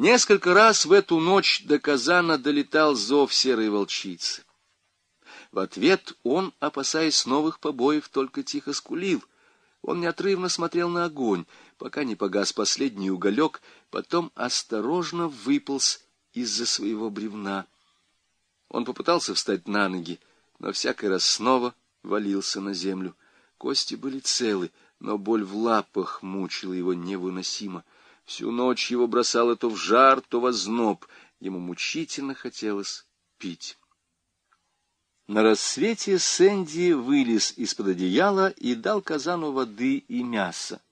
Несколько раз в эту ночь до казана долетал зов серой волчицы. В ответ он, опасаясь новых побоев, только тихо скулил. Он неотрывно смотрел на огонь, пока не погас последний уголек, потом осторожно выполз из-за своего бревна. Он попытался встать на ноги, но всякий раз снова валился на землю. Кости были целы, но боль в лапах мучила его невыносимо. Всю ночь его бросало то в жар, то в озноб. Ему мучительно хотелось пить. На рассвете Сэнди вылез из-под одеяла и дал казану воды и мяса.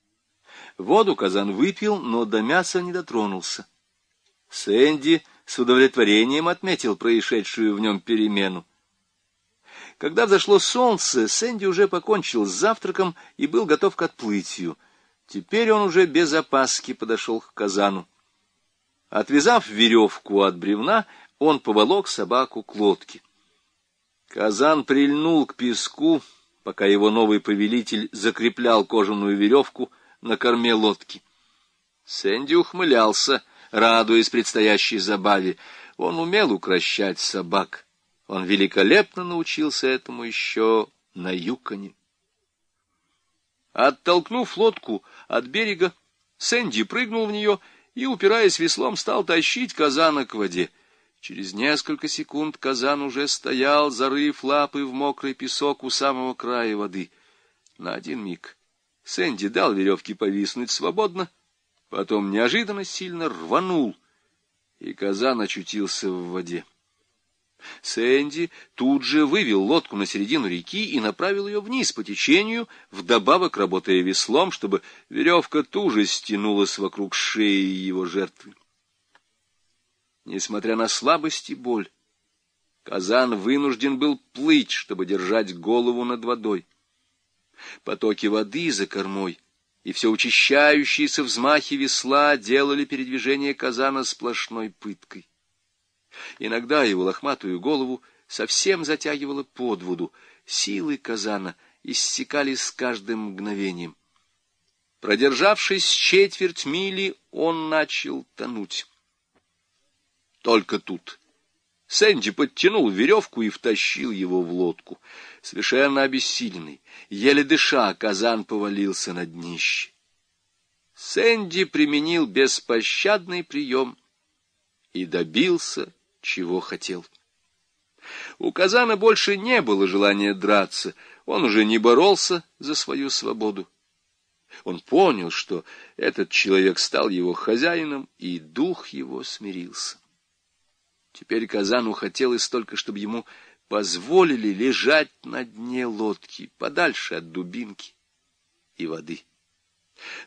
Воду казан выпил, но до мяса не дотронулся. Сэнди с удовлетворением отметил происшедшую в нем перемену. Когда взошло солнце, Сэнди уже покончил с завтраком и был готов к отплытию. Теперь он уже без опаски подошел к казану. Отвязав веревку от бревна, он поволок собаку к лодке. Казан прильнул к песку, пока его новый повелитель закреплял кожаную веревку на корме лодки. Сэнди ухмылялся, радуясь предстоящей забаве. Он умел укращать собак. Он великолепно научился этому еще на Юконе. Оттолкнув лодку от берега, Сэнди прыгнул в нее и, упираясь веслом, стал тащить казана к воде. Через несколько секунд казан уже стоял, зарыв лапы в мокрый песок у самого края воды. На один миг Сэнди дал веревке повиснуть свободно, потом неожиданно сильно рванул, и казан очутился в воде. Сэнди тут же вывел лодку на середину реки и направил ее вниз по течению, вдобавок работая веслом, чтобы веревка туже стянулась вокруг шеи его жертвы. Несмотря на слабость и боль, Казан вынужден был плыть, чтобы держать голову над водой. Потоки воды за кормой и все учащающиеся взмахи весла делали передвижение Казана сплошной пыткой. Иногда его лохматую голову совсем затягивало под воду, силы Казана иссякали с каждым мгновением. Продержавшись четверть мили, он начал тонуть. Только тут Сэнди подтянул веревку и втащил его в лодку. Совершенно обессиленный, еле дыша, казан повалился на днище. Сэнди применил беспощадный прием и добился, чего хотел. У казана больше не было желания драться, он уже не боролся за свою свободу. Он понял, что этот человек стал его хозяином, и дух его смирился. Теперь Казану хотелось только, чтобы ему позволили лежать на дне лодки, подальше от дубинки и воды.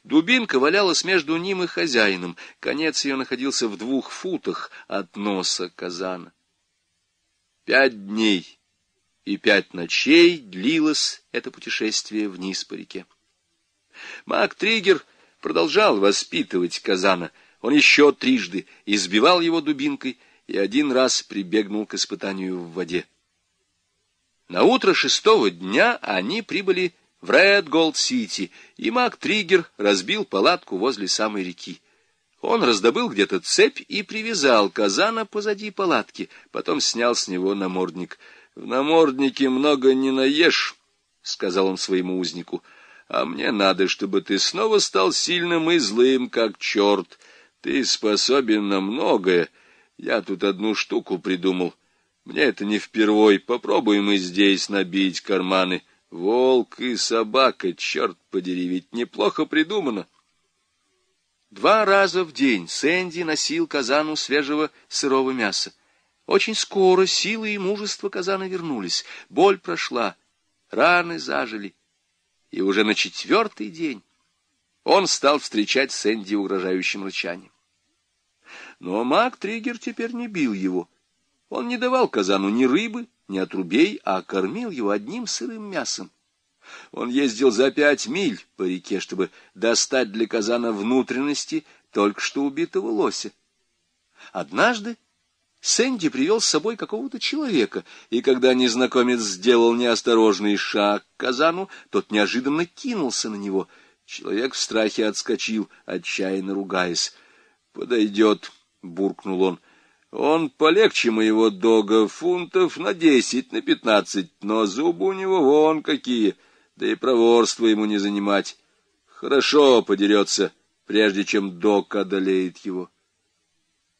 Дубинка валялась между ним и хозяином, конец ее находился в двух футах от носа казана. Пять дней и пять ночей длилось это путешествие вниз по реке. Мак Триггер продолжал воспитывать казана. Он еще трижды избивал его дубинкой и один раз прибегнул к испытанию в воде. На утро шестого дня они прибыли в Ред-Голд-Сити, и Мак Триггер разбил палатку возле самой реки. Он раздобыл где-то цепь и привязал казана позади палатки, потом снял с него намордник. — В наморднике много не наешь, — сказал он своему узнику, — а мне надо, чтобы ты снова стал сильным и злым, как черт. Ты способен на многое, — я тут одну штуку придумал. Мне это не впервой. Попробуем и здесь набить карманы. Волк и собака, черт подери, ведь неплохо придумано. Два раза в день Сэнди носил казану свежего сырого мяса. Очень скоро силы и мужество казана вернулись. Боль прошла, раны зажили. И уже на четвертый день он стал встречать Сэнди угрожающим рычанием. Но маг Триггер теперь не бил его. Он не давал казану ни рыбы, ни отрубей, а кормил его одним сырым мясом. Он ездил за пять миль по реке, чтобы достать для казана внутренности только что убитого лося. Однажды Сэнди привел с собой какого-то человека, и когда незнакомец сделал неосторожный шаг к казану, тот неожиданно кинулся на него. Человек в страхе отскочил, отчаянно ругаясь. «Подойдет», — буркнул он. Он полегче моего дога, фунтов на десять, на пятнадцать, но зубы у него вон какие, да и проворство ему не занимать. Хорошо подерется, прежде чем дог одолеет его.